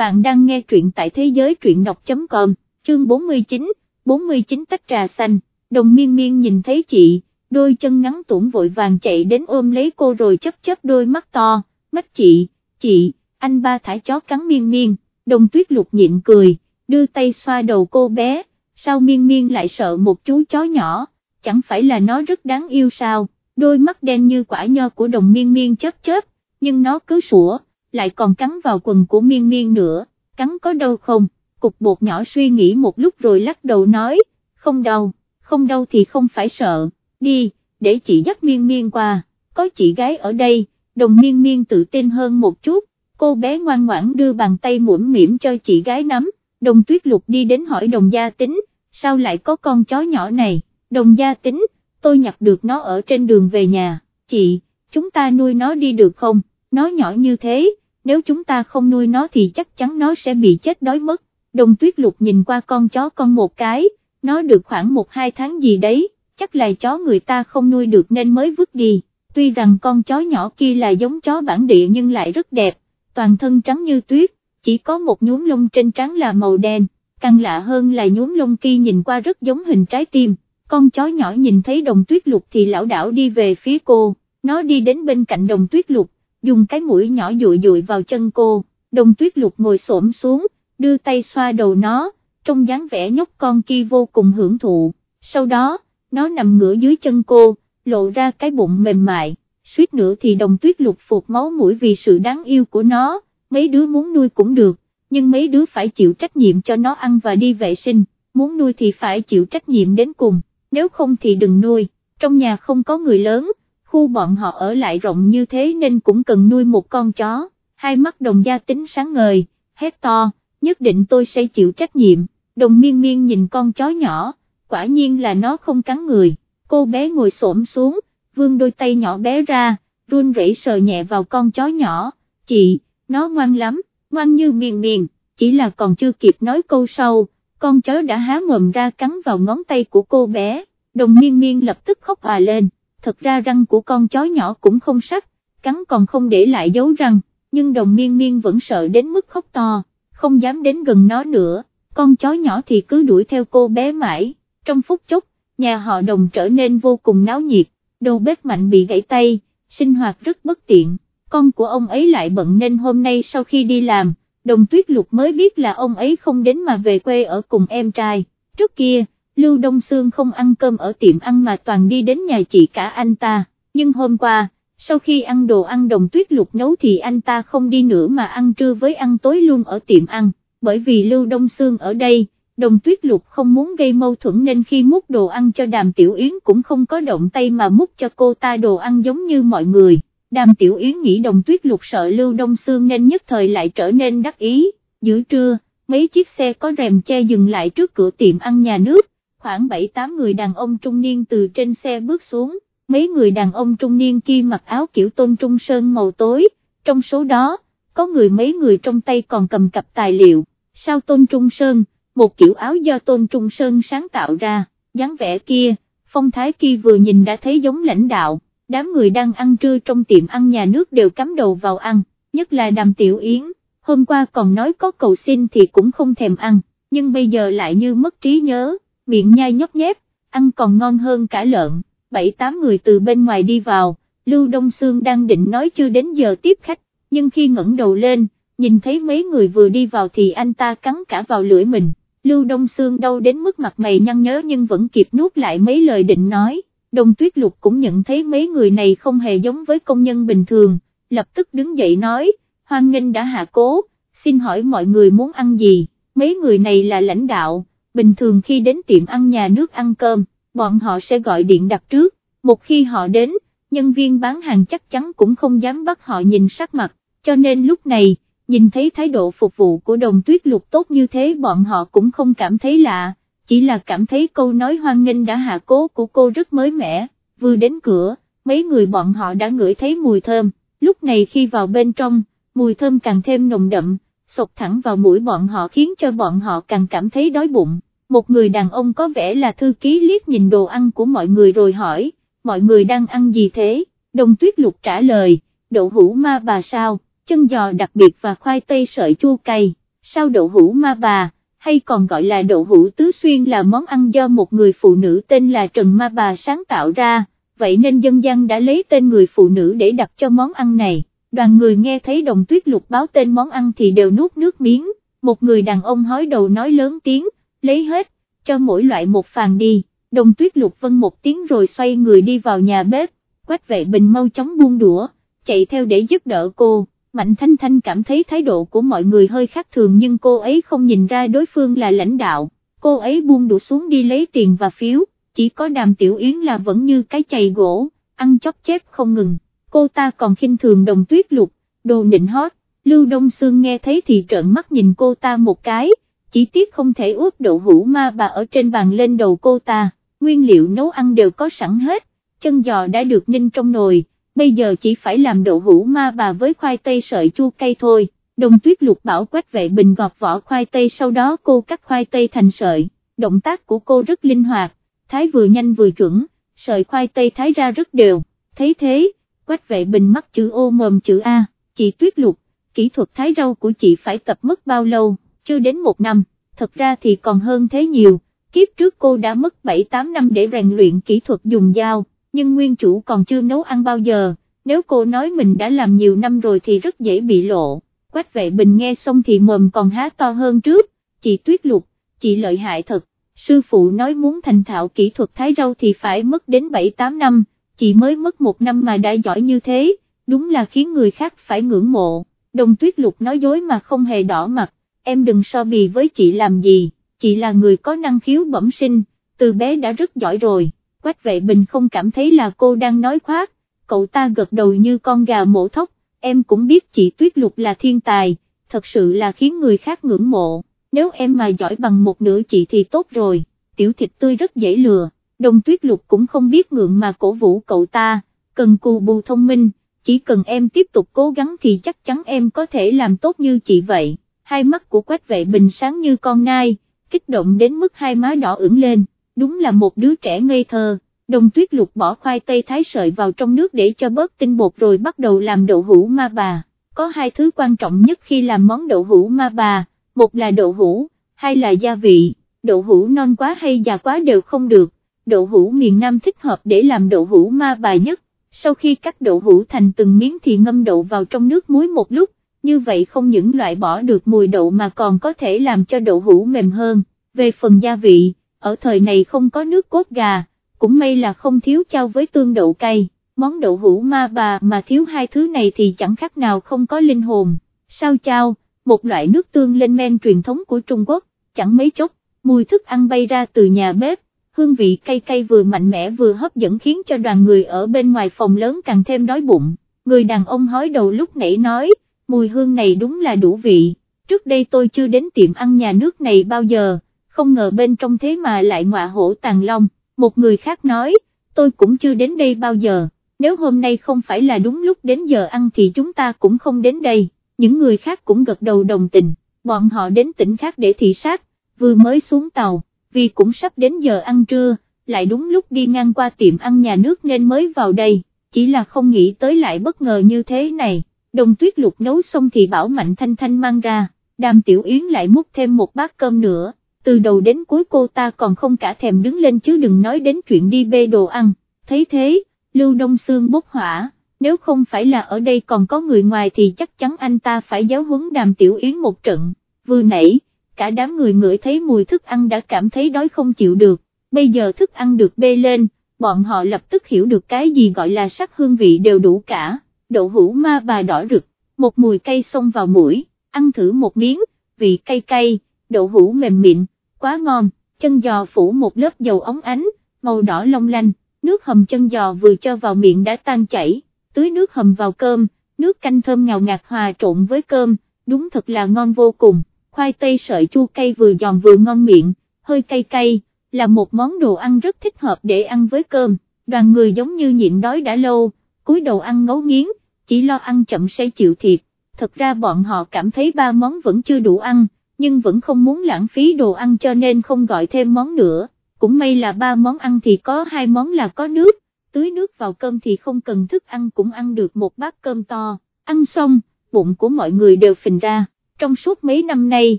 bạn đang nghe truyện tại thế giới truyện đọc.com, chương 49, 49 tách trà xanh, đồng miên miên nhìn thấy chị, đôi chân ngắn tủn vội vàng chạy đến ôm lấy cô rồi chấp chấp đôi mắt to, mắt chị, chị, anh ba thải chó cắn miên miên, đồng tuyết lục nhịn cười, đưa tay xoa đầu cô bé, sao miên miên lại sợ một chú chó nhỏ, chẳng phải là nó rất đáng yêu sao, đôi mắt đen như quả nho của đồng miên miên chớp chớp, nhưng nó cứ sủa, lại còn cắn vào quần của miên miên nữa, cắn có đau không, cục bột nhỏ suy nghĩ một lúc rồi lắc đầu nói, không đau, không đau thì không phải sợ, đi, để chị dắt miên miên qua, có chị gái ở đây, đồng miên miên tự tin hơn một chút, cô bé ngoan ngoãn đưa bàn tay muỗm mỉm cho chị gái nắm, đồng tuyết lục đi đến hỏi đồng gia tính, sao lại có con chó nhỏ này, đồng gia tính, tôi nhặt được nó ở trên đường về nhà, chị, chúng ta nuôi nó đi được không, nó nhỏ như thế, nếu chúng ta không nuôi nó thì chắc chắn nó sẽ bị chết đói mất, đồng tuyết lục nhìn qua con chó con một cái, nó được khoảng một hai tháng gì đấy, chắc là chó người ta không nuôi được nên mới vứt đi, tuy rằng con chó nhỏ kia là giống chó bản địa nhưng lại rất đẹp, toàn thân trắng như tuyết, chỉ có một nhúm lông trên trắng là màu đen, càng lạ hơn là nhúm lông kia nhìn qua rất giống hình trái tim, con chó nhỏ nhìn thấy đồng tuyết lục thì lão đảo đi về phía cô, nó đi đến bên cạnh đồng tuyết lục, dùng cái mũi nhỏ dụi dụi vào chân cô, đồng tuyết lục ngồi xổm xuống, đưa tay xoa đầu nó, trong dáng vẻ nhóc con kia vô cùng hưởng thụ, sau đó, nó nằm ngửa dưới chân cô, lộ ra cái bụng mềm mại, suýt nữa thì đồng tuyết lục phục máu mũi vì sự đáng yêu của nó, mấy đứa muốn nuôi cũng được, nhưng mấy đứa phải chịu trách nhiệm cho nó ăn và đi vệ sinh, muốn nuôi thì phải chịu trách nhiệm đến cùng, nếu không thì đừng nuôi, trong nhà không có người lớn, khu bọn họ ở lại rộng như thế nên cũng cần nuôi một con chó, hai mắt đồng gia tính sáng ngời, hét to, nhất định tôi sẽ chịu trách nhiệm, đồng miên miên nhìn con chó nhỏ, quả nhiên là nó không cắn người, cô bé ngồi xổm xuống, vương đôi tay nhỏ bé ra, run rẩy sờ nhẹ vào con chó nhỏ, chị, nó ngoan lắm, ngoan như miền miền, chỉ là còn chưa kịp nói câu sau, con chó đã há mồm ra cắn vào ngón tay của cô bé, đồng miên miên lập tức khóc hòa lên thật ra răng của con chó nhỏ cũng không sắc, cắn còn không để lại dấu răng, nhưng đồng miên miên vẫn sợ đến mức khóc to, không dám đến gần nó nữa, con chó nhỏ thì cứ đuổi theo cô bé mãi, trong phút chốc, nhà họ đồng trở nên vô cùng náo nhiệt, đầu bếp mạnh bị gãy tay, sinh hoạt rất bất tiện, con của ông ấy lại bận nên hôm nay sau khi đi làm, đồng tuyết lục mới biết là ông ấy không đến mà về quê ở cùng em trai, trước kia, Lưu Đông Sương không ăn cơm ở tiệm ăn mà toàn đi đến nhà chị cả anh ta, nhưng hôm qua, sau khi ăn đồ ăn đồng tuyết lục nấu thì anh ta không đi nữa mà ăn trưa với ăn tối luôn ở tiệm ăn, bởi vì Lưu Đông Sương ở đây, đồng tuyết lục không muốn gây mâu thuẫn nên khi múc đồ ăn cho đàm tiểu yến cũng không có động tay mà múc cho cô ta đồ ăn giống như mọi người. Đàm Tiểu Yến nghĩ đồng tuyết lục sợ Lưu Đông Sương nên nhất thời lại trở nên đắc ý, giữa trưa, mấy chiếc xe có rèm che dừng lại trước cửa tiệm ăn nhà nước, khoảng 7-8 người đàn ông trung niên từ trên xe bước xuống, mấy người đàn ông trung niên kia mặc áo kiểu tôn trung sơn màu tối, trong số đó, có người mấy người trong tay còn cầm cặp tài liệu, sao tôn trung sơn, một kiểu áo do tôn trung sơn sáng tạo ra, dáng vẻ kia, phong thái kia vừa nhìn đã thấy giống lãnh đạo, đám người đang ăn trưa trong tiệm ăn nhà nước đều cắm đầu vào ăn, nhất là đàm tiểu yến, hôm qua còn nói có cầu xin thì cũng không thèm ăn, nhưng bây giờ lại như mất trí nhớ miệng nhai nhóc nhép, ăn còn ngon hơn cả lợn, bảy tám người từ bên ngoài đi vào, Lưu Đông Sương đang định nói chưa đến giờ tiếp khách, nhưng khi ngẩng đầu lên, nhìn thấy mấy người vừa đi vào thì anh ta cắn cả vào lưỡi mình, Lưu Đông Sương đau đến mức mặt mày nhăn nhớ nhưng vẫn kịp nuốt lại mấy lời định nói, Đông Tuyết Lục cũng nhận thấy mấy người này không hề giống với công nhân bình thường, lập tức đứng dậy nói, hoan nghênh đã hạ cố, xin hỏi mọi người muốn ăn gì, mấy người này là lãnh đạo bình thường khi đến tiệm ăn nhà nước ăn cơm, bọn họ sẽ gọi điện đặt trước, một khi họ đến, nhân viên bán hàng chắc chắn cũng không dám bắt họ nhìn sắc mặt, cho nên lúc này, nhìn thấy thái độ phục vụ của đồng tuyết lục tốt như thế bọn họ cũng không cảm thấy lạ, chỉ là cảm thấy câu nói hoan nghênh đã hạ cố của cô rất mới mẻ, vừa đến cửa, mấy người bọn họ đã ngửi thấy mùi thơm, lúc này khi vào bên trong, mùi thơm càng thêm nồng đậm, sộc thẳng vào mũi bọn họ khiến cho bọn họ càng cảm thấy đói bụng. Một người đàn ông có vẻ là thư ký liếc nhìn đồ ăn của mọi người rồi hỏi, mọi người đang ăn gì thế? Đồng tuyết lục trả lời, đậu hũ ma bà sao, chân giò đặc biệt và khoai tây sợi chua cay, sao đậu hũ ma bà, hay còn gọi là đậu hũ tứ xuyên là món ăn do một người phụ nữ tên là Trần Ma Bà sáng tạo ra, vậy nên dân gian đã lấy tên người phụ nữ để đặt cho món ăn này, đoàn người nghe thấy đồng tuyết lục báo tên món ăn thì đều nuốt nước miếng, một người đàn ông hói đầu nói lớn tiếng, lấy hết, cho mỗi loại một phàn đi, đồng tuyết lục vân một tiếng rồi xoay người đi vào nhà bếp, quách vệ bình mau chóng buông đũa, chạy theo để giúp đỡ cô. Mạnh Thanh Thanh cảm thấy thái độ của mọi người hơi khác thường nhưng cô ấy không nhìn ra đối phương là lãnh đạo, cô ấy buông đũa xuống đi lấy tiền và phiếu, chỉ có đàm tiểu yến là vẫn như cái chày gỗ, ăn chóc chép không ngừng, cô ta còn khinh thường đồng tuyết lục, đồ nịnh hót, Lưu Đông Sương nghe thấy thì trợn mắt nhìn cô ta một cái, chỉ tiếc không thể ướp đậu hũ ma bà ở trên bàn lên đầu cô ta, nguyên liệu nấu ăn đều có sẵn hết, chân giò đã được ninh trong nồi bây giờ chỉ phải làm đậu hũ ma bà với khoai tây sợi chua cay thôi, đồng tuyết lục bảo quách vệ bình gọt vỏ khoai tây sau đó cô cắt khoai tây thành sợi, động tác của cô rất linh hoạt, thái vừa nhanh vừa chuẩn, sợi khoai tây thái ra rất đều, thấy thế, quách vệ bình mắc chữ ô mồm chữ A, chị tuyết lục, kỹ thuật thái rau của chị phải tập mất bao lâu, chưa đến một năm, thật ra thì còn hơn thế nhiều, kiếp trước cô đã mất 7-8 năm để rèn luyện kỹ thuật dùng dao nhưng nguyên chủ còn chưa nấu ăn bao giờ, nếu cô nói mình đã làm nhiều năm rồi thì rất dễ bị lộ. Quách vệ bình nghe xong thì mồm còn há to hơn trước, chị tuyết lục, chị lợi hại thật, sư phụ nói muốn thành thạo kỹ thuật thái rau thì phải mất đến 7-8 năm, chị mới mất một năm mà đã giỏi như thế, đúng là khiến người khác phải ngưỡng mộ, đồng tuyết lục nói dối mà không hề đỏ mặt, em đừng so bì với chị làm gì, chị là người có năng khiếu bẩm sinh, từ bé đã rất giỏi rồi. Quách vệ bình không cảm thấy là cô đang nói khoác, cậu ta gật đầu như con gà mổ thóc, em cũng biết chị Tuyết Lục là thiên tài, thật sự là khiến người khác ngưỡng mộ, nếu em mà giỏi bằng một nửa chị thì tốt rồi, tiểu thịt tươi rất dễ lừa, đồng Tuyết Lục cũng không biết ngượng mà cổ vũ cậu ta, cần cù bù thông minh, chỉ cần em tiếp tục cố gắng thì chắc chắn em có thể làm tốt như chị vậy, hai mắt của Quách vệ bình sáng như con nai, kích động đến mức hai má đỏ ửng lên đúng là một đứa trẻ ngây thơ, đồng tuyết lục bỏ khoai tây thái sợi vào trong nước để cho bớt tinh bột rồi bắt đầu làm đậu hũ ma bà, có hai thứ quan trọng nhất khi làm món đậu hũ ma bà, một là đậu hũ, hai là gia vị, đậu hũ non quá hay già quá đều không được, đậu hũ miền Nam thích hợp để làm đậu hũ ma bà nhất, sau khi cắt đậu hũ thành từng miếng thì ngâm đậu vào trong nước muối một lúc, như vậy không những loại bỏ được mùi đậu mà còn có thể làm cho đậu hũ mềm hơn, về phần gia vị ở thời này không có nước cốt gà, cũng may là không thiếu trao với tương đậu cay, món đậu hũ ma bà mà thiếu hai thứ này thì chẳng khác nào không có linh hồn, sao chao, một loại nước tương lên men truyền thống của Trung Quốc, chẳng mấy chốc, mùi thức ăn bay ra từ nhà bếp, hương vị cay cay vừa mạnh mẽ vừa hấp dẫn khiến cho đoàn người ở bên ngoài phòng lớn càng thêm đói bụng, người đàn ông hói đầu lúc nãy nói, mùi hương này đúng là đủ vị, trước đây tôi chưa đến tiệm ăn nhà nước này bao giờ không ngờ bên trong thế mà lại ngọa hổ tàng long, một người khác nói, tôi cũng chưa đến đây bao giờ, nếu hôm nay không phải là đúng lúc đến giờ ăn thì chúng ta cũng không đến đây, những người khác cũng gật đầu đồng tình, bọn họ đến tỉnh khác để thị sát, vừa mới xuống tàu, vì cũng sắp đến giờ ăn trưa, lại đúng lúc đi ngang qua tiệm ăn nhà nước nên mới vào đây, chỉ là không nghĩ tới lại bất ngờ như thế này, đồng tuyết lục nấu xong thì bảo Mạnh Thanh Thanh mang ra, đàm tiểu yến lại múc thêm một bát cơm nữa từ đầu đến cuối cô ta còn không cả thèm đứng lên chứ đừng nói đến chuyện đi bê đồ ăn, thấy thế, Lưu Đông Sương bốc hỏa, nếu không phải là ở đây còn có người ngoài thì chắc chắn anh ta phải giáo huấn đàm tiểu yến một trận, vừa nãy, cả đám người ngửi thấy mùi thức ăn đã cảm thấy đói không chịu được, bây giờ thức ăn được bê lên, bọn họ lập tức hiểu được cái gì gọi là sắc hương vị đều đủ cả, đậu hũ ma bà đỏ rực, một mùi cay xông vào mũi, ăn thử một miếng, vị cay cay đậu hũ mềm mịn, quá ngon, chân giò phủ một lớp dầu ống ánh, màu đỏ long lanh, nước hầm chân giò vừa cho vào miệng đã tan chảy, tưới nước hầm vào cơm, nước canh thơm ngào ngạt hòa trộn với cơm, đúng thật là ngon vô cùng, khoai tây sợi chua cay vừa giòn vừa ngon miệng, hơi cay cay, là một món đồ ăn rất thích hợp để ăn với cơm, đoàn người giống như nhịn đói đã lâu, cúi đầu ăn ngấu nghiến, chỉ lo ăn chậm say chịu thiệt, thật ra bọn họ cảm thấy ba món vẫn chưa đủ ăn nhưng vẫn không muốn lãng phí đồ ăn cho nên không gọi thêm món nữa, cũng may là ba món ăn thì có hai món là có nước, tưới nước vào cơm thì không cần thức ăn cũng ăn được một bát cơm to, ăn xong, bụng của mọi người đều phình ra, trong suốt mấy năm nay,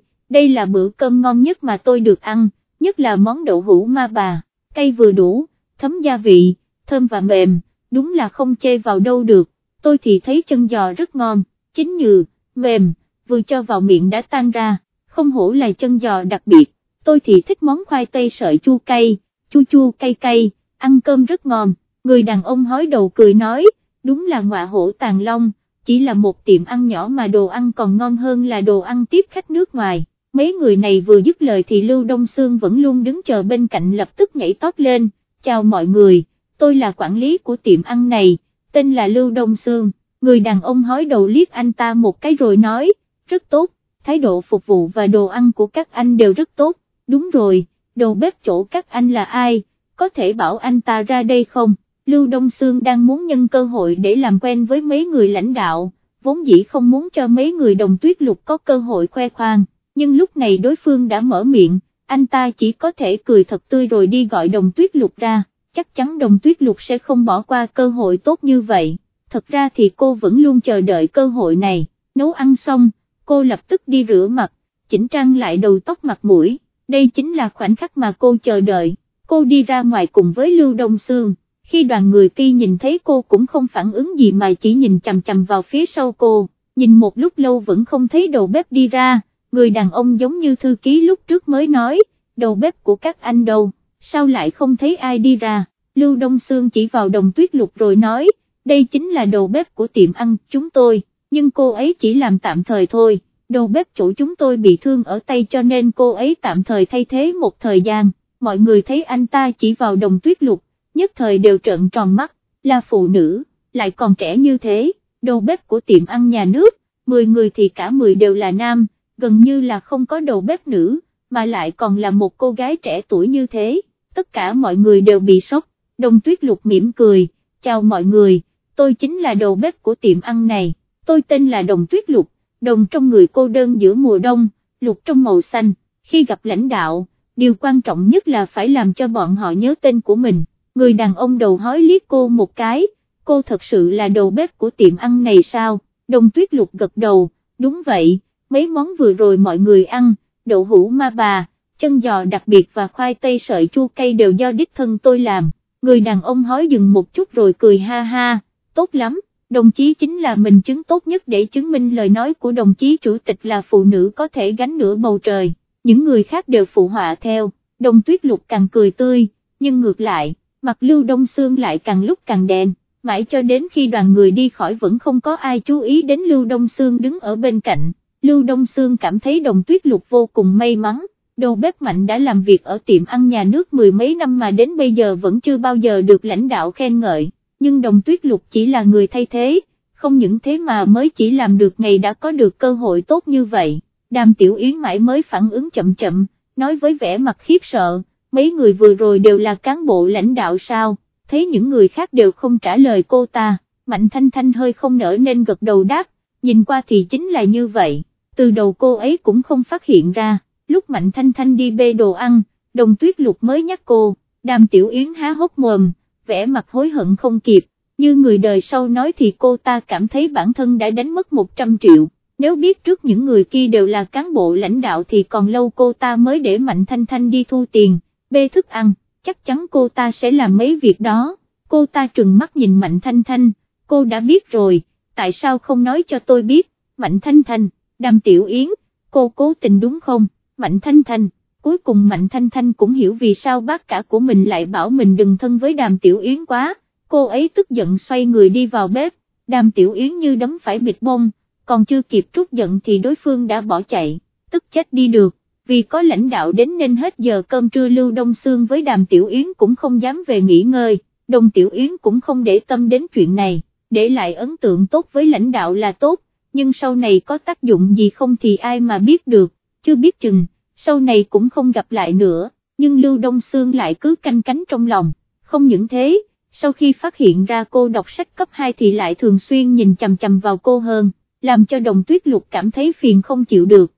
đây là bữa cơm ngon nhất mà tôi được ăn, nhất là món đậu hũ ma bà, cay vừa đủ, thấm gia vị, thơm và mềm, đúng là không chê vào đâu được, tôi thì thấy chân giò rất ngon, chín nhừ, mềm, vừa cho vào miệng đã tan ra, không hổ là chân giò đặc biệt, tôi thì thích món khoai tây sợi chua cay, chua chua cay cay, ăn cơm rất ngon, người đàn ông hói đầu cười nói, đúng là ngọa hổ tàn long, chỉ là một tiệm ăn nhỏ mà đồ ăn còn ngon hơn là đồ ăn tiếp khách nước ngoài. Mấy người này vừa dứt lời thì Lưu Đông Sương vẫn luôn đứng chờ bên cạnh lập tức nhảy tót lên, chào mọi người, tôi là quản lý của tiệm ăn này, tên là Lưu Đông Sương, người đàn ông hói đầu liếc anh ta một cái rồi nói, rất tốt, thái độ phục vụ và đồ ăn của các anh đều rất tốt, đúng rồi, đầu bếp chỗ các anh là ai, có thể bảo anh ta ra đây không? Lưu Đông Sương đang muốn nhân cơ hội để làm quen với mấy người lãnh đạo, vốn dĩ không muốn cho mấy người đồng tuyết lục có cơ hội khoe khoang, nhưng lúc này đối phương đã mở miệng, anh ta chỉ có thể cười thật tươi rồi đi gọi đồng tuyết lục ra, chắc chắn đồng tuyết lục sẽ không bỏ qua cơ hội tốt như vậy, thật ra thì cô vẫn luôn chờ đợi cơ hội này, nấu ăn xong, cô lập tức đi rửa mặt, chỉnh trang lại đầu tóc mặt mũi, đây chính là khoảnh khắc mà cô chờ đợi, cô đi ra ngoài cùng với Lưu Đông Sương khi đoàn người kia nhìn thấy cô cũng không phản ứng gì mà chỉ nhìn chằm chằm vào phía sau cô, nhìn một lúc lâu vẫn không thấy đầu bếp đi ra, người đàn ông giống như thư ký lúc trước mới nói, đầu bếp của các anh đâu, sao lại không thấy ai đi ra, Lưu Đông Sương chỉ vào đồng tuyết lục rồi nói, đây chính là đầu bếp của tiệm ăn chúng tôi, nhưng cô ấy chỉ làm tạm thời thôi, đầu bếp chủ chúng tôi bị thương ở tay cho nên cô ấy tạm thời thay thế một thời gian, mọi người thấy anh ta chỉ vào đồng tuyết lục, nhất thời đều trợn tròn mắt, là phụ nữ, lại còn trẻ như thế, đầu bếp của tiệm ăn nhà nước, 10 người thì cả 10 đều là nam, gần như là không có đầu bếp nữ, mà lại còn là một cô gái trẻ tuổi như thế, tất cả mọi người đều bị sốc, đồng tuyết lục mỉm cười, chào mọi người, tôi chính là đầu bếp của tiệm ăn này, tôi tên là đồng tuyết lục, đồng trong người cô đơn giữa mùa đông, lục trong màu xanh, khi gặp lãnh đạo, điều quan trọng nhất là phải làm cho bọn họ nhớ tên của mình người đàn ông đầu hói liếc cô một cái, cô thật sự là đầu bếp của tiệm ăn này sao, đồng tuyết lục gật đầu, đúng vậy, mấy món vừa rồi mọi người ăn, đậu hũ ma bà, chân giò đặc biệt và khoai tây sợi chua cay đều do đích thân tôi làm, người đàn ông hói dừng một chút rồi cười ha ha, tốt lắm, đồng chí chính là mình chứng tốt nhất để chứng minh lời nói của đồng chí chủ tịch là phụ nữ có thể gánh nửa bầu trời, những người khác đều phụ họa theo, đồng tuyết lục càng cười tươi, nhưng ngược lại mặt Lưu Đông Sương lại càng lúc càng đen, mãi cho đến khi đoàn người đi khỏi vẫn không có ai chú ý đến Lưu Đông Sương đứng ở bên cạnh, Lưu Đông Sương cảm thấy đồng tuyết lục vô cùng may mắn, đầu bếp mạnh đã làm việc ở tiệm ăn nhà nước mười mấy năm mà đến bây giờ vẫn chưa bao giờ được lãnh đạo khen ngợi, nhưng đồng tuyết lục chỉ là người thay thế, không những thế mà mới chỉ làm được ngày đã có được cơ hội tốt như vậy, đàm tiểu yến mãi mới phản ứng chậm chậm, nói với vẻ mặt khiếp sợ mấy người vừa rồi đều là cán bộ lãnh đạo sao, thấy những người khác đều không trả lời cô ta, Mạnh Thanh Thanh hơi không nở nên gật đầu đáp, nhìn qua thì chính là như vậy, từ đầu cô ấy cũng không phát hiện ra, lúc Mạnh Thanh Thanh đi bê đồ ăn, đồng tuyết lục mới nhắc cô, đàm tiểu yến há hốc mồm, vẻ mặt hối hận không kịp, như người đời sau nói thì cô ta cảm thấy bản thân đã đánh mất 100 triệu, nếu biết trước những người kia đều là cán bộ lãnh đạo thì còn lâu cô ta mới để Mạnh Thanh Thanh đi thu tiền bê thức ăn, chắc chắn cô ta sẽ làm mấy việc đó, cô ta trừng mắt nhìn Mạnh Thanh Thanh, cô đã biết rồi, tại sao không nói cho tôi biết, Mạnh Thanh Thanh, Đàm Tiểu Yến, cô cố tình đúng không, Mạnh Thanh Thanh, cuối cùng Mạnh Thanh Thanh cũng hiểu vì sao bác cả của mình lại bảo mình đừng thân với Đàm Tiểu Yến quá, cô ấy tức giận xoay người đi vào bếp, Đàm Tiểu Yến như đấm phải bịt bông, còn chưa kịp trút giận thì đối phương đã bỏ chạy, tức chết đi được vì có lãnh đạo đến nên hết giờ cơm trưa Lưu Đông Sương với Đàm Tiểu Yến cũng không dám về nghỉ ngơi, Đồng Tiểu Yến cũng không để tâm đến chuyện này, để lại ấn tượng tốt với lãnh đạo là tốt, nhưng sau này có tác dụng gì không thì ai mà biết được, chưa biết chừng, sau này cũng không gặp lại nữa, nhưng Lưu Đông Sương lại cứ canh cánh trong lòng, không những thế, sau khi phát hiện ra cô đọc sách cấp 2 thì lại thường xuyên nhìn chằm chằm vào cô hơn, làm cho đồng tuyết lục cảm thấy phiền không chịu được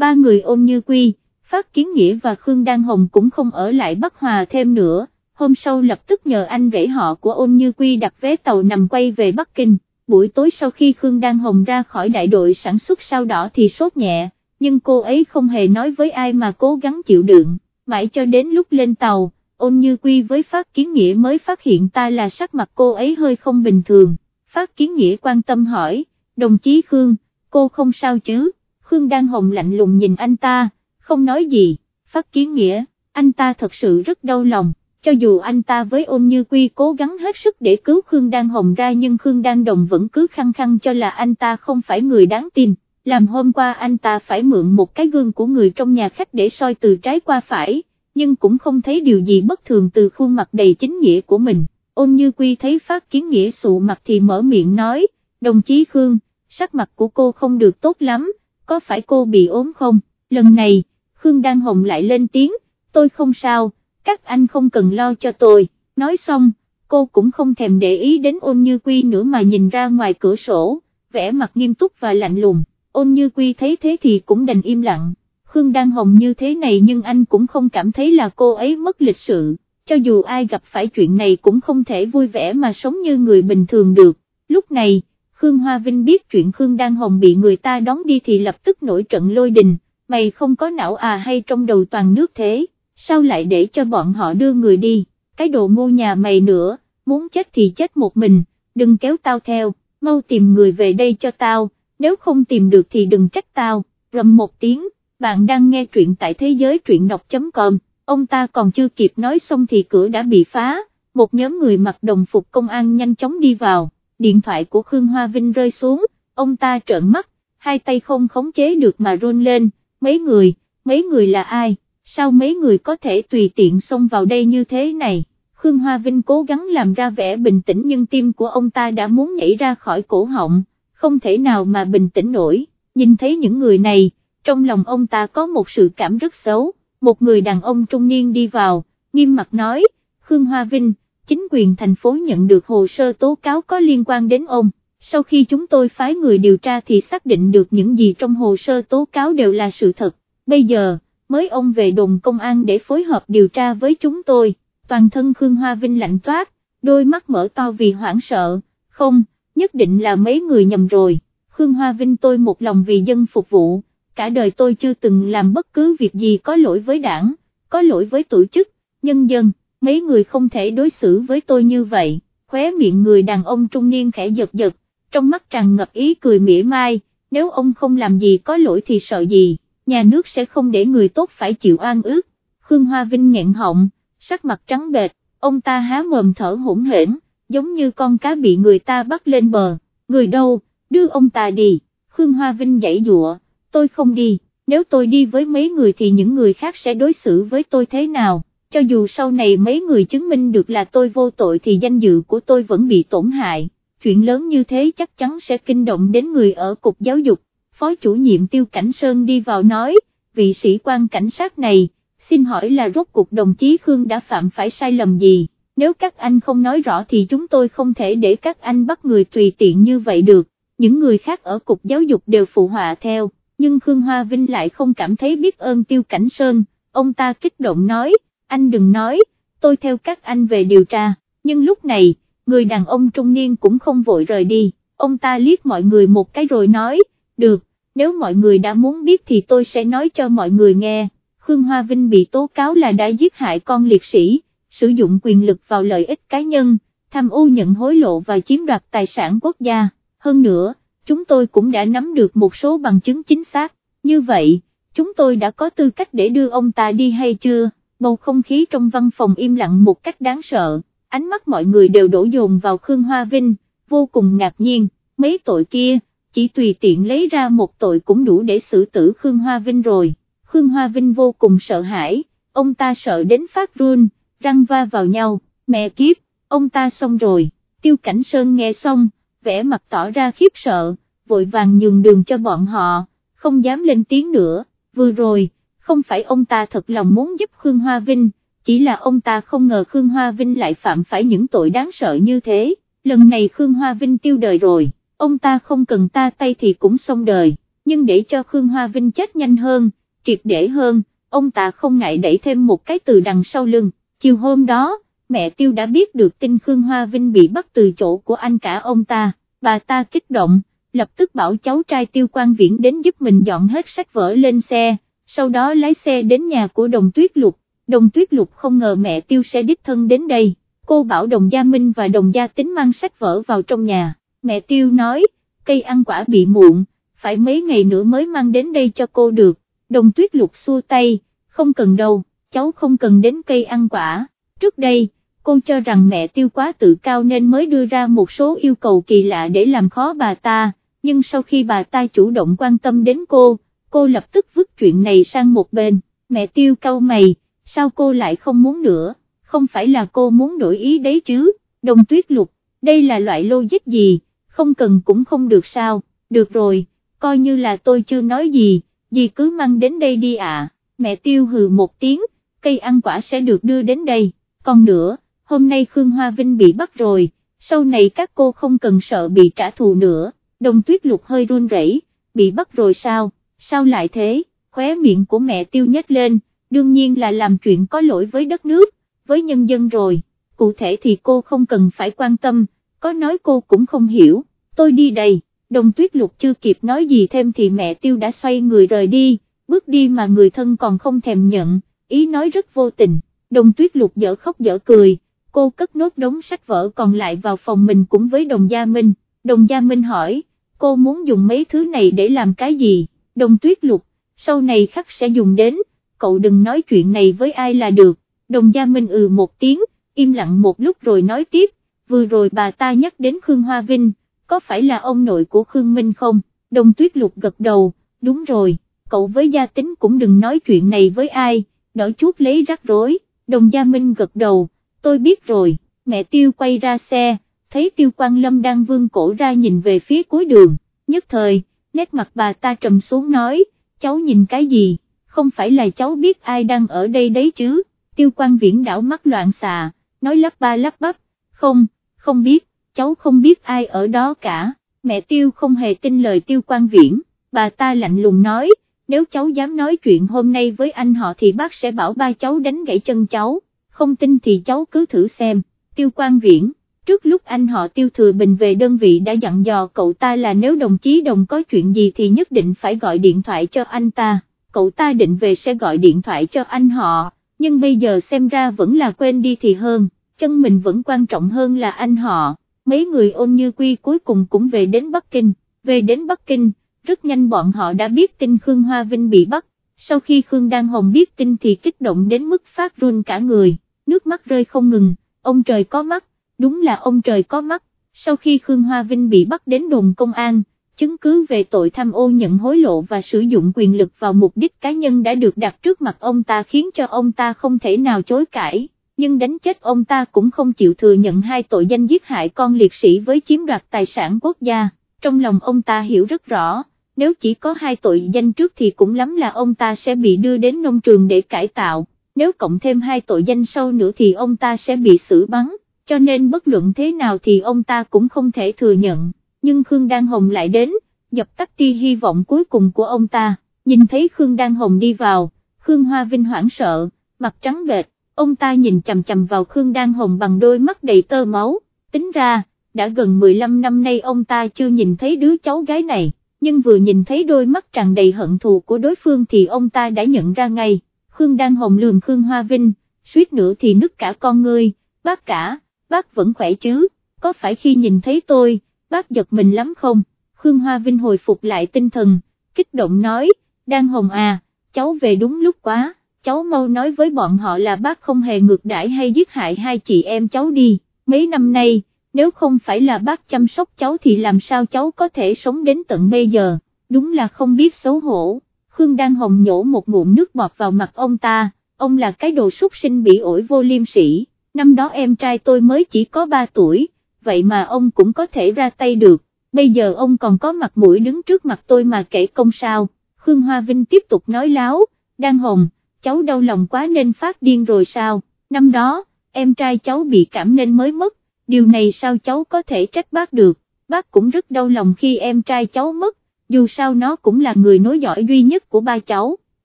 ba người ôn như quy, Phát Kiến Nghĩa và Khương Đan Hồng cũng không ở lại Bắc Hòa thêm nữa, hôm sau lập tức nhờ anh rể họ của ôn như quy đặt vé tàu nằm quay về Bắc Kinh, buổi tối sau khi Khương Đan Hồng ra khỏi đại đội sản xuất sao đỏ thì sốt nhẹ, nhưng cô ấy không hề nói với ai mà cố gắng chịu đựng, mãi cho đến lúc lên tàu, ôn như quy với Phát Kiến Nghĩa mới phát hiện ta là sắc mặt cô ấy hơi không bình thường, Phát Kiến Nghĩa quan tâm hỏi, đồng chí Khương, cô không sao chứ, Khương Đan Hồng lạnh lùng nhìn anh ta, không nói gì, Phát Kiến Nghĩa, anh ta thật sự rất đau lòng cho dù anh ta với ôn như quy cố gắng hết sức để cứu Khương Đan Hồng ra nhưng Khương Đan Đồng vẫn cứ khăng khăng cho là anh ta không phải người đáng tin, làm hôm qua anh ta phải mượn một cái gương của người trong nhà khách để soi từ trái qua phải, nhưng cũng không thấy điều gì bất thường từ khuôn mặt đầy chính nghĩa của mình, ôn như quy thấy phát kiến nghĩa sụ mặt thì mở miệng nói, đồng chí Khương, sắc mặt của cô không được tốt lắm, có phải cô bị ốm không, lần này, Khương Đan Hồng lại lên tiếng, tôi không sao các anh không cần lo cho tôi, nói xong, cô cũng không thèm để ý đến ôn như quy nữa mà nhìn ra ngoài cửa sổ, vẻ mặt nghiêm túc và lạnh lùng, ôn như quy thấy thế thì cũng đành im lặng, Khương Đan Hồng như thế này nhưng anh cũng không cảm thấy là cô ấy mất lịch sự, cho dù ai gặp phải chuyện này cũng không thể vui vẻ mà sống như người bình thường được, lúc này, Khương Hoa Vinh biết chuyện Khương Đan Hồng bị người ta đón đi thì lập tức nổi trận lôi đình, mày không có não à hay trong đầu toàn nước thế sao lại để cho bọn họ đưa người đi, cái đồ ngô nhà mày nữa, muốn chết thì chết một mình, đừng kéo tao theo, mau tìm người về đây cho tao, nếu không tìm được thì đừng trách tao, rầm một tiếng, bạn đang nghe truyện tại thế giới truyện đọc.com, ông ta còn chưa kịp nói xong thì cửa đã bị phá, một nhóm người mặc đồng phục công an nhanh chóng đi vào, điện thoại của Khương Hoa Vinh rơi xuống, ông ta trợn mắt, hai tay không khống chế được mà run lên, mấy người, mấy người là ai? sao mấy người có thể tùy tiện xông vào đây như thế này, Khương Hoa Vinh cố gắng làm ra vẻ bình tĩnh nhưng tim của ông ta đã muốn nhảy ra khỏi cổ họng, không thể nào mà bình tĩnh nổi, nhìn thấy những người này, trong lòng ông ta có một sự cảm rất xấu, một người đàn ông trung niên đi vào, nghiêm mặt nói, Khương Hoa Vinh, chính quyền thành phố nhận được hồ sơ tố cáo có liên quan đến ông, sau khi chúng tôi phái người điều tra thì xác định được những gì trong hồ sơ tố cáo đều là sự thật, bây giờ, mới ông về đồn công an để phối hợp điều tra với chúng tôi, toàn thân Khương Hoa Vinh lạnh toát, đôi mắt mở to vì hoảng sợ, không, nhất định là mấy người nhầm rồi, Khương Hoa Vinh tôi một lòng vì dân phục vụ, cả đời tôi chưa từng làm bất cứ việc gì có lỗi với đảng, có lỗi với tổ chức, nhân dân, mấy người không thể đối xử với tôi như vậy, khóe miệng người đàn ông trung niên khẽ giật giật, trong mắt tràn ngập ý cười mỉa mai, nếu ông không làm gì có lỗi thì sợ gì nhà nước sẽ không để người tốt phải chịu oan ức, Khương Hoa Vinh nghẹn họng, sắc mặt trắng bệch, ông ta há mồm thở hỗn hển, giống như con cá bị người ta bắt lên bờ, người đâu, đưa ông ta đi, Khương Hoa Vinh dãy dụa, tôi không đi, nếu tôi đi với mấy người thì những người khác sẽ đối xử với tôi thế nào, cho dù sau này mấy người chứng minh được là tôi vô tội thì danh dự của tôi vẫn bị tổn hại, chuyện lớn như thế chắc chắn sẽ kinh động đến người ở cục giáo dục, phó chủ nhiệm Tiêu Cảnh Sơn đi vào nói, vị sĩ quan cảnh sát này, xin hỏi là rốt cuộc đồng chí Khương đã phạm phải sai lầm gì, nếu các anh không nói rõ thì chúng tôi không thể để các anh bắt người tùy tiện như vậy được, những người khác ở cục giáo dục đều phụ họa theo, nhưng Khương Hoa Vinh lại không cảm thấy biết ơn Tiêu Cảnh Sơn, ông ta kích động nói, anh đừng nói, tôi theo các anh về điều tra, nhưng lúc này, người đàn ông trung niên cũng không vội rời đi, ông ta liếc mọi người một cái rồi nói, được, nếu mọi người đã muốn biết thì tôi sẽ nói cho mọi người nghe, Khương Hoa Vinh bị tố cáo là đã giết hại con liệt sĩ, sử dụng quyền lực vào lợi ích cá nhân, tham ô nhận hối lộ và chiếm đoạt tài sản quốc gia, hơn nữa, chúng tôi cũng đã nắm được một số bằng chứng chính xác, như vậy, chúng tôi đã có tư cách để đưa ông ta đi hay chưa, bầu không khí trong văn phòng im lặng một cách đáng sợ, ánh mắt mọi người đều đổ dồn vào Khương Hoa Vinh, vô cùng ngạc nhiên, mấy tội kia chỉ tùy tiện lấy ra một tội cũng đủ để xử tử Khương Hoa Vinh rồi, Khương Hoa Vinh vô cùng sợ hãi, ông ta sợ đến phát run, răng va vào nhau, mẹ kiếp, ông ta xong rồi, tiêu cảnh sơn nghe xong, vẻ mặt tỏ ra khiếp sợ, vội vàng nhường đường cho bọn họ, không dám lên tiếng nữa, vừa rồi, không phải ông ta thật lòng muốn giúp Khương Hoa Vinh, chỉ là ông ta không ngờ Khương Hoa Vinh lại phạm phải những tội đáng sợ như thế, lần này Khương Hoa Vinh tiêu đời rồi ông ta không cần ta tay thì cũng xong đời, nhưng để cho Khương Hoa Vinh chết nhanh hơn, triệt để hơn, ông ta không ngại đẩy thêm một cái từ đằng sau lưng, chiều hôm đó, mẹ Tiêu đã biết được tin Khương Hoa Vinh bị bắt từ chỗ của anh cả ông ta, bà ta kích động, lập tức bảo cháu trai tiêu quan viễn đến giúp mình dọn hết sách vở lên xe, sau đó lái xe đến nhà của đồng tuyết lục, đồng tuyết lục không ngờ mẹ tiêu sẽ đích thân đến đây, cô bảo đồng gia Minh và đồng gia tính mang sách vở vào trong nhà, mẹ tiêu nói, cây ăn quả bị muộn, phải mấy ngày nữa mới mang đến đây cho cô được, đồng tuyết lục xua tay, không cần đâu, cháu không cần đến cây ăn quả, trước đây, cô cho rằng mẹ tiêu quá tự cao nên mới đưa ra một số yêu cầu kỳ lạ để làm khó bà ta, nhưng sau khi bà ta chủ động quan tâm đến cô, cô lập tức vứt chuyện này sang một bên, mẹ tiêu cau mày, sao cô lại không muốn nữa, không phải là cô muốn đổi ý đấy chứ, đồng tuyết lục, đây là loại logic gì, không cần cũng không được sao, được rồi, coi như là tôi chưa nói gì, gì cứ mang đến đây đi ạ, mẹ tiêu hừ một tiếng, cây ăn quả sẽ được đưa đến đây, còn nữa, hôm nay Khương Hoa Vinh bị bắt rồi, sau này các cô không cần sợ bị trả thù nữa, đồng tuyết lục hơi run rẩy, bị bắt rồi sao, sao lại thế, khóe miệng của mẹ tiêu nhếch lên, đương nhiên là làm chuyện có lỗi với đất nước, với nhân dân rồi, cụ thể thì cô không cần phải quan tâm, có nói cô cũng không hiểu, tôi đi đây, đồng tuyết lục chưa kịp nói gì thêm thì mẹ tiêu đã xoay người rời đi, bước đi mà người thân còn không thèm nhận, ý nói rất vô tình, đồng tuyết lục dở khóc dở cười, cô cất nốt đống sách vở còn lại vào phòng mình cũng với đồng gia Minh, đồng gia Minh hỏi, cô muốn dùng mấy thứ này để làm cái gì, Đông tuyết lục, sau này khắc sẽ dùng đến, cậu đừng nói chuyện này với ai là được, đồng gia Minh ừ một tiếng, im lặng một lúc rồi nói tiếp, vừa rồi bà ta nhắc đến Khương Hoa Vinh, có phải là ông nội của Khương Minh không, đồng tuyết lục gật đầu, đúng rồi, cậu với gia tính cũng đừng nói chuyện này với ai, đỡ chút lấy rắc rối, đồng gia Minh gật đầu, tôi biết rồi, mẹ tiêu quay ra xe, thấy tiêu Quang lâm đang vương cổ ra nhìn về phía cuối đường, nhất thời, nét mặt bà ta trầm xuống nói, cháu nhìn cái gì, không phải là cháu biết ai đang ở đây đấy chứ, tiêu quan viễn đảo mắt loạn xà, nói lắp ba lắp bắp, không, không biết, cháu không biết ai ở đó cả, mẹ tiêu không hề tin lời tiêu quan viễn, bà ta lạnh lùng nói, nếu cháu dám nói chuyện hôm nay với anh họ thì bác sẽ bảo ba cháu đánh gãy chân cháu, không tin thì cháu cứ thử xem, tiêu quan viễn. Trước lúc anh họ tiêu thừa bình về đơn vị đã dặn dò cậu ta là nếu đồng chí đồng có chuyện gì thì nhất định phải gọi điện thoại cho anh ta, cậu ta định về sẽ gọi điện thoại cho anh họ, nhưng bây giờ xem ra vẫn là quên đi thì hơn, chân mình vẫn quan trọng hơn là anh họ, mấy người ôn như quy cuối cùng cũng về đến Bắc Kinh, về đến Bắc Kinh, rất nhanh bọn họ đã biết tin Khương Hoa Vinh bị bắt, sau khi Khương Đan Hồng biết tin thì kích động đến mức phát run cả người, nước mắt rơi không ngừng, ông trời có mắt, đúng là ông trời có mắt, sau khi Khương Hoa Vinh bị bắt đến đồn công an, chứng cứ về tội tham ô nhận hối lộ và sử dụng quyền lực vào mục đích cá nhân đã được đặt trước mặt ông ta khiến cho ông ta không thể nào chối cãi, nhưng đánh chết ông ta cũng không chịu thừa nhận hai tội danh giết hại con liệt sĩ với chiếm đoạt tài sản quốc gia, trong lòng ông ta hiểu rất rõ. Nếu chỉ có hai tội danh trước thì cũng lắm là ông ta sẽ bị đưa đến nông trường để cải tạo, nếu cộng thêm hai tội danh sau nữa thì ông ta sẽ bị xử bắn cho nên bất luận thế nào thì ông ta cũng không thể thừa nhận, nhưng Khương Đan Hồng lại đến, dập tắt tia hy vọng cuối cùng của ông ta, nhìn thấy Khương Đan Hồng đi vào, Khương Hoa Vinh hoảng sợ, mặt trắng bệch, ông ta nhìn chầm chầm vào Khương Đan Hồng bằng đôi mắt đầy tơ máu, tính ra, đã gần 15 năm nay ông ta chưa nhìn thấy đứa cháu gái này, nhưng vừa nhìn thấy đôi mắt tràn đầy hận thù của đối phương thì ông ta đã nhận ra ngay, Khương Đan Hồng lườm Khương Hoa Vinh, suýt nữa thì nứt cả con ngươi, bác cả bác vẫn khỏe chứ, có phải khi nhìn thấy tôi, bác giật mình lắm không, Khương Hoa Vinh hồi phục lại tinh thần, kích động nói, Đan Hồng à, cháu về đúng lúc quá, cháu mau nói với bọn họ là bác không hề ngược đãi hay giết hại hai chị em cháu đi, mấy năm nay, nếu không phải là bác chăm sóc cháu thì làm sao cháu có thể sống đến tận bây giờ, đúng là không biết xấu hổ, Khương Đan Hồng nhổ một ngụm nước bọt vào mặt ông ta, ông là cái đồ súc sinh bị ổi vô liêm sỉ năm đó em trai tôi mới chỉ có 3 tuổi, vậy mà ông cũng có thể ra tay được, bây giờ ông còn có mặt mũi đứng trước mặt tôi mà kể công sao, Khương Hoa Vinh tiếp tục nói láo, đang hồng, cháu đau lòng quá nên phát điên rồi sao, năm đó, em trai cháu bị cảm nên mới mất, điều này sao cháu có thể trách bác được, bác cũng rất đau lòng khi em trai cháu mất, dù sao nó cũng là người nối dõi duy nhất của ba cháu,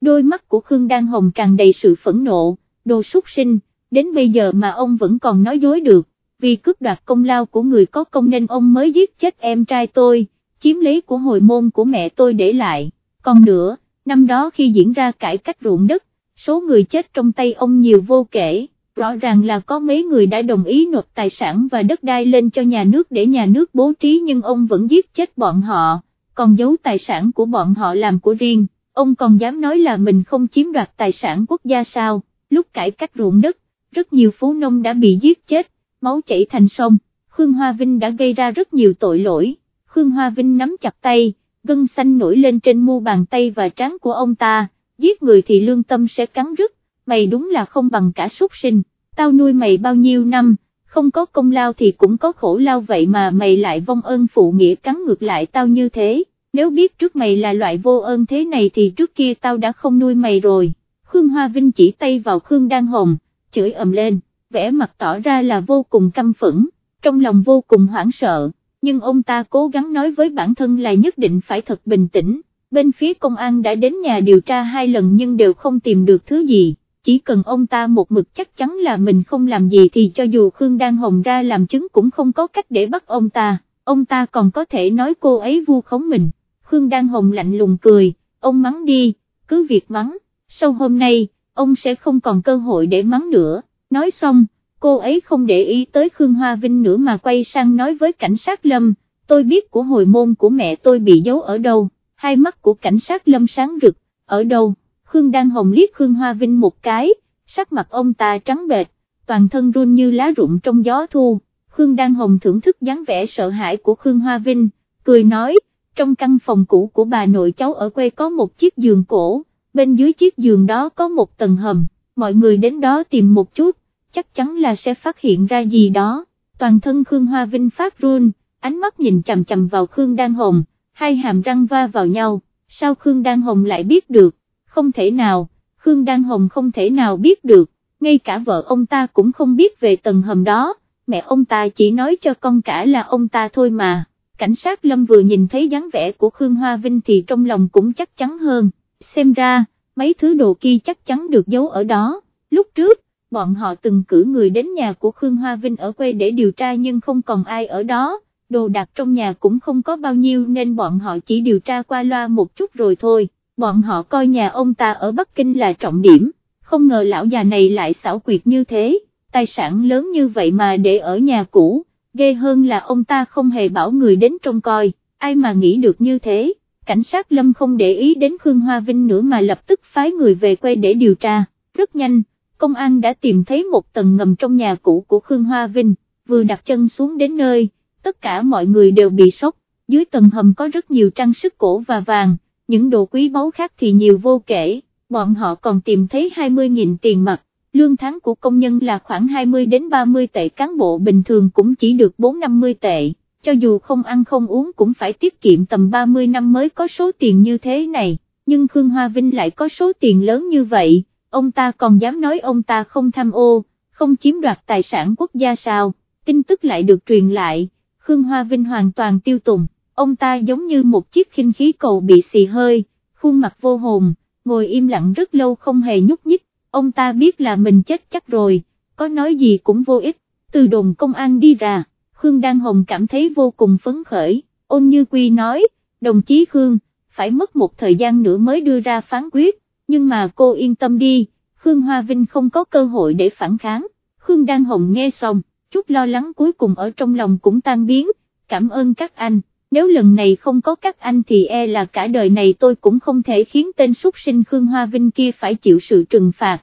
đôi mắt của Khương Đan Hồng tràn đầy sự phẫn nộ, đồ súc sinh đến bây giờ mà ông vẫn còn nói dối được, vì cướp đoạt công lao của người có công nên ông mới giết chết em trai tôi, chiếm lấy của hồi môn của mẹ tôi để lại, còn nữa, năm đó khi diễn ra cải cách ruộng đất, số người chết trong tay ông nhiều vô kể, rõ ràng là có mấy người đã đồng ý nộp tài sản và đất đai lên cho nhà nước để nhà nước bố trí nhưng ông vẫn giết chết bọn họ, còn giấu tài sản của bọn họ làm của riêng, ông còn dám nói là mình không chiếm đoạt tài sản quốc gia sao, lúc cải cách ruộng đất, rất nhiều phú nông đã bị giết chết, máu chảy thành sông, Khương Hoa Vinh đã gây ra rất nhiều tội lỗi, Khương Hoa Vinh nắm chặt tay, gân xanh nổi lên trên mu bàn tay và trán của ông ta, giết người thì lương tâm sẽ cắn rứt, mày đúng là không bằng cả súc sinh, tao nuôi mày bao nhiêu năm, không có công lao thì cũng có khổ lao vậy mà mày lại vong ơn phụ nghĩa cắn ngược lại tao như thế, nếu biết trước mày là loại vô ơn thế này thì trước kia tao đã không nuôi mày rồi, Khương Hoa Vinh chỉ tay vào Khương Đan Hồng, chửi ầm lên, vẻ mặt tỏ ra là vô cùng căm phẫn, trong lòng vô cùng hoảng sợ nhưng ông ta cố gắng nói với bản thân là nhất định phải thật bình tĩnh, bên phía công an đã đến nhà điều tra hai lần nhưng đều không tìm được thứ gì, chỉ cần ông ta một mực chắc chắn là mình không làm gì thì cho dù Khương Đan Hồng ra làm chứng cũng không có cách để bắt ông ta, ông ta còn có thể nói cô ấy vu khống mình, Khương Đan Hồng lạnh lùng cười, ông mắng đi, cứ việc mắng, sau hôm nay, ông sẽ không còn cơ hội để mắng nữa, nói xong cô ấy không để ý tới Khương Hoa Vinh nữa mà quay sang nói với cảnh sát Lâm, tôi biết của hồi môn của mẹ tôi bị giấu ở đâu, hai mắt của cảnh sát Lâm sáng rực, ở đâu, Khương Đan Hồng liếc Khương Hoa Vinh một cái, sắc mặt ông ta trắng bệch, toàn thân run như lá rụng trong gió thu, Khương Đan Hồng thưởng thức dáng vẻ sợ hãi của Khương Hoa Vinh, cười nói, trong căn phòng cũ của bà nội cháu ở quê có một chiếc giường cổ, bên dưới chiếc giường đó có một tầng hầm, mọi người đến đó tìm một chút, chắc chắn là sẽ phát hiện ra gì đó, toàn thân Khương Hoa Vinh phát run, ánh mắt nhìn chầm chầm vào Khương Đan Hồng, hai hàm răng va vào nhau, sao Khương Đan Hồng lại biết được, không thể nào, Khương Đan Hồng không thể nào biết được, ngay cả vợ ông ta cũng không biết về tầng hầm đó, mẹ ông ta chỉ nói cho con cả là ông ta thôi mà, cảnh sát Lâm vừa nhìn thấy dáng vẻ của Khương Hoa Vinh thì trong lòng cũng chắc chắn hơn, xem ra, mấy thứ đồ kia chắc chắn được giấu ở đó, lúc trước, bọn họ từng cử người đến nhà của Khương Hoa Vinh ở quê để điều tra nhưng không còn ai ở đó, đồ đạc trong nhà cũng không có bao nhiêu nên bọn họ chỉ điều tra qua loa một chút rồi thôi, bọn họ coi nhà ông ta ở Bắc Kinh là trọng điểm, không ngờ lão già này lại xảo quyệt như thế, tài sản lớn như vậy mà để ở nhà cũ, ghê hơn là ông ta không hề bảo người đến trông coi, ai mà nghĩ được như thế, cảnh sát Lâm không để ý đến Khương Hoa Vinh nữa mà lập tức phái người về quê để điều tra, rất nhanh công an đã tìm thấy một tầng ngầm trong nhà cũ của Khương Hoa Vinh, vừa đặt chân xuống đến nơi, tất cả mọi người đều bị sốc, dưới tầng hầm có rất nhiều trang sức cổ và vàng, những đồ quý báu khác thì nhiều vô kể, bọn họ còn tìm thấy 20.000 tiền mặt, lương tháng của công nhân là khoảng 20 đến 30 tệ cán bộ bình thường cũng chỉ được 4-50 tệ, cho dù không ăn không uống cũng phải tiết kiệm tầm 30 năm mới có số tiền như thế này, nhưng Khương Hoa Vinh lại có số tiền lớn như vậy. Ông ta còn dám nói ông ta không tham ô, không chiếm đoạt tài sản quốc gia sao, tin tức lại được truyền lại, Khương Hoa Vinh hoàn toàn tiêu tùng, ông ta giống như một chiếc khinh khí cầu bị xì hơi, khuôn mặt vô hồn, ngồi im lặng rất lâu không hề nhúc nhích, ông ta biết là mình chết chắc rồi, có nói gì cũng vô ích, từ đồn công an đi ra, Khương Đan Hồng cảm thấy vô cùng phấn khởi, ôn như quy nói, đồng chí Khương, phải mất một thời gian nữa mới đưa ra phán quyết, nhưng mà cô yên tâm đi, Khương Hoa Vinh không có cơ hội để phản kháng, Khương Đan Hồng nghe xong, chút lo lắng cuối cùng ở trong lòng cũng tan biến, cảm ơn các anh, nếu lần này không có các anh thì e là cả đời này tôi cũng không thể khiến tên súc sinh Khương Hoa Vinh kia phải chịu sự trừng phạt.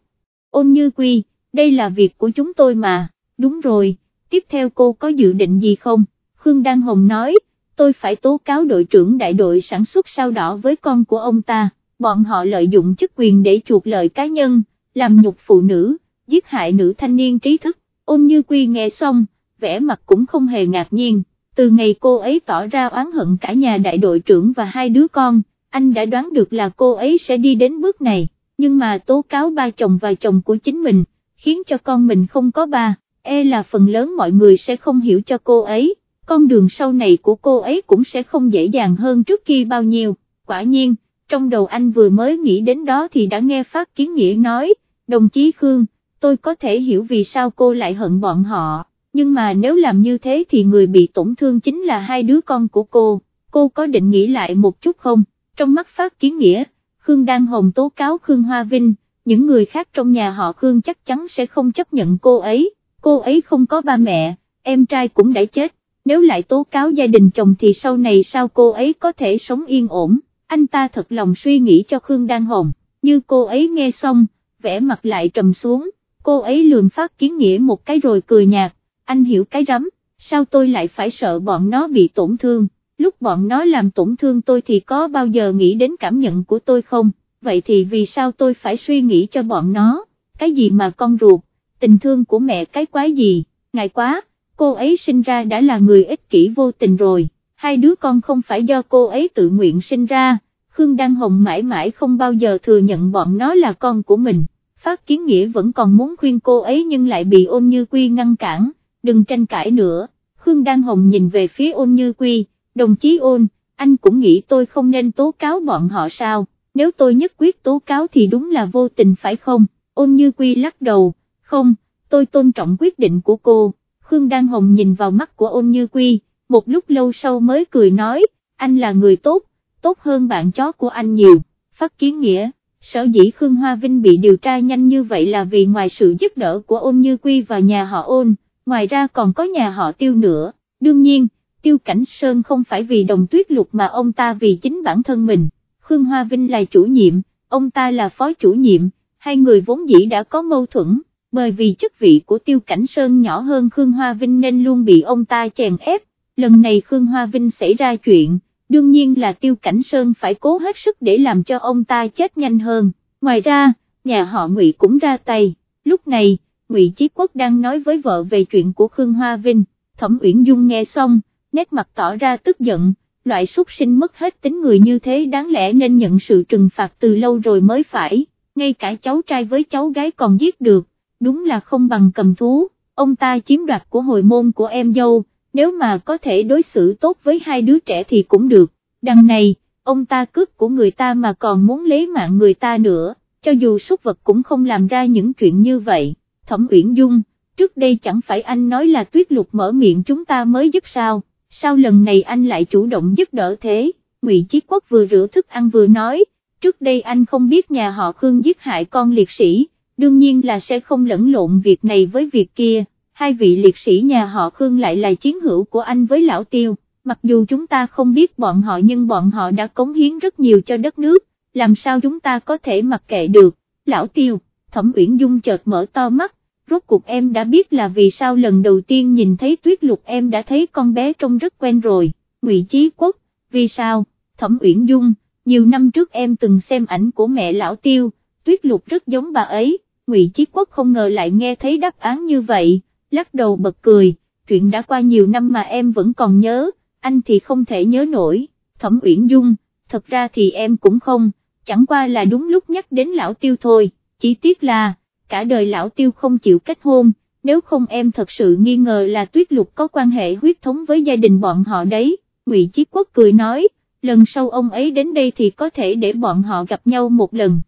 Ôn như quy, đây là việc của chúng tôi mà, đúng rồi, tiếp theo cô có dự định gì không? Khương Đan Hồng nói, tôi phải tố cáo đội trưởng đại đội sản xuất sao đỏ với con của ông ta. Bọn họ lợi dụng chức quyền để chuộc lợi cá nhân, làm nhục phụ nữ, giết hại nữ thanh niên trí thức, ôn như quy nghe xong, vẻ mặt cũng không hề ngạc nhiên, từ ngày cô ấy tỏ ra oán hận cả nhà đại đội trưởng và hai đứa con, anh đã đoán được là cô ấy sẽ đi đến bước này, nhưng mà tố cáo ba chồng và chồng của chính mình, khiến cho con mình không có ba, e là phần lớn mọi người sẽ không hiểu cho cô ấy, con đường sau này của cô ấy cũng sẽ không dễ dàng hơn trước kia bao nhiêu, quả nhiên trong đầu anh vừa mới nghĩ đến đó thì đã nghe Phát Kiến Nghĩa nói, đồng chí Khương, tôi có thể hiểu vì sao cô lại hận bọn họ, nhưng mà nếu làm như thế thì người bị tổn thương chính là hai đứa con của cô, cô có định nghĩ lại một chút không, trong mắt phát kiến nghĩa, Khương Đan Hồng tố cáo Khương Hoa Vinh, những người khác trong nhà họ Khương chắc chắn sẽ không chấp nhận cô ấy, cô ấy không có ba mẹ, em trai cũng đã chết, nếu lại tố cáo gia đình chồng thì sau này sao cô ấy có thể sống yên ổn, anh ta thật lòng suy nghĩ cho Khương Đan Hồng, như cô ấy nghe xong, vẻ mặt lại trầm xuống, cô ấy lườm phát kiến nghĩa một cái rồi cười nhạt, anh hiểu cái rắm, sao tôi lại phải sợ bọn nó bị tổn thương, lúc bọn nó làm tổn thương tôi thì có bao giờ nghĩ đến cảm nhận của tôi không, vậy thì vì sao tôi phải suy nghĩ cho bọn nó, cái gì mà con ruột, tình thương của mẹ cái quái gì, ngại quá, cô ấy sinh ra đã là người ích kỷ vô tình rồi, hai đứa con không phải do cô ấy tự nguyện sinh ra, Khương Đăng Hồng mãi mãi không bao giờ thừa nhận bọn nó là con của mình. Phát Kiến Nghĩa vẫn còn muốn khuyên cô ấy nhưng lại bị ôn như quy ngăn cản, đừng tranh cãi nữa, Khương đăng Hồng nhìn về phía ôn như quy, đồng chí ôn, anh cũng nghĩ tôi không nên tố cáo bọn họ sao, nếu tôi nhất quyết tố cáo thì đúng là vô tình phải không, ôn như quy lắc đầu, không, tôi tôn trọng quyết định của cô, Khương Đan Hồng nhìn vào mắt của ôn như quy, một lúc lâu sau mới cười nói, anh là người tốt, tốt hơn bạn chó của anh nhiều, phát kiến nghĩa. Sở dĩ Khương Hoa Vinh bị điều tra nhanh như vậy là vì ngoài sự giúp đỡ của ôn như quy và nhà họ ôn, ngoài ra còn có nhà họ tiêu nữa, đương nhiên, tiêu cảnh sơn không phải vì đồng tuyết lục mà ông ta vì chính bản thân mình, Khương Hoa Vinh là chủ nhiệm, ông ta là phó chủ nhiệm, hai người vốn dĩ đã có mâu thuẫn, bởi vì chức vị của tiêu cảnh sơn nhỏ hơn Khương Hoa Vinh nên luôn bị ông ta chèn ép, lần này Khương Hoa Vinh xảy ra chuyện đương nhiên là Tiêu Cảnh Sơn phải cố hết sức để làm cho ông ta chết nhanh hơn, ngoài ra, nhà họ Ngụy cũng ra tay, lúc này, Ngụy Chí Quốc đang nói với vợ về chuyện của Khương Hoa Vinh, Thẩm Uyển Dung nghe xong, nét mặt tỏ ra tức giận, loại súc sinh mất hết tính người như thế đáng lẽ nên nhận sự trừng phạt từ lâu rồi mới phải, ngay cả cháu trai với cháu gái còn giết được, đúng là không bằng cầm thú, ông ta chiếm đoạt của hồi môn của em dâu nếu mà có thể đối xử tốt với hai đứa trẻ thì cũng được, đằng này, ông ta cướp của người ta mà còn muốn lấy mạng người ta nữa, cho dù súc vật cũng không làm ra những chuyện như vậy, Thẩm Uyển Dung, trước đây chẳng phải anh nói là tuyết lục mở miệng chúng ta mới giúp sao, sao lần này anh lại chủ động giúp đỡ thế, Ngụy Chí Quốc vừa rửa thức ăn vừa nói, trước đây anh không biết nhà họ Khương giết hại con liệt sĩ, đương nhiên là sẽ không lẫn lộn việc này với việc kia hai vị liệt sĩ nhà họ Khương lại là chiến hữu của anh với lão tiêu, mặc dù chúng ta không biết bọn họ nhưng bọn họ đã cống hiến rất nhiều cho đất nước, làm sao chúng ta có thể mặc kệ được, lão tiêu, thẩm uyển dung chợt mở to mắt, rốt cuộc em đã biết là vì sao lần đầu tiên nhìn thấy tuyết lục em đã thấy con bé trông rất quen rồi, ngụy Chí Quốc, vì sao, thẩm uyển dung, nhiều năm trước em từng xem ảnh của mẹ lão tiêu, tuyết lục rất giống bà ấy, ngụy Chí Quốc không ngờ lại nghe thấy đáp án như vậy lắc đầu bật cười, chuyện đã qua nhiều năm mà em vẫn còn nhớ, anh thì không thể nhớ nổi, thẩm uyển dung, thật ra thì em cũng không, chẳng qua là đúng lúc nhắc đến lão tiêu thôi, chỉ tiếc là, cả đời lão tiêu không chịu kết hôn, nếu không em thật sự nghi ngờ là tuyết lục có quan hệ huyết thống với gia đình bọn họ đấy, Ngụy Chí Quốc cười nói, lần sau ông ấy đến đây thì có thể để bọn họ gặp nhau một lần.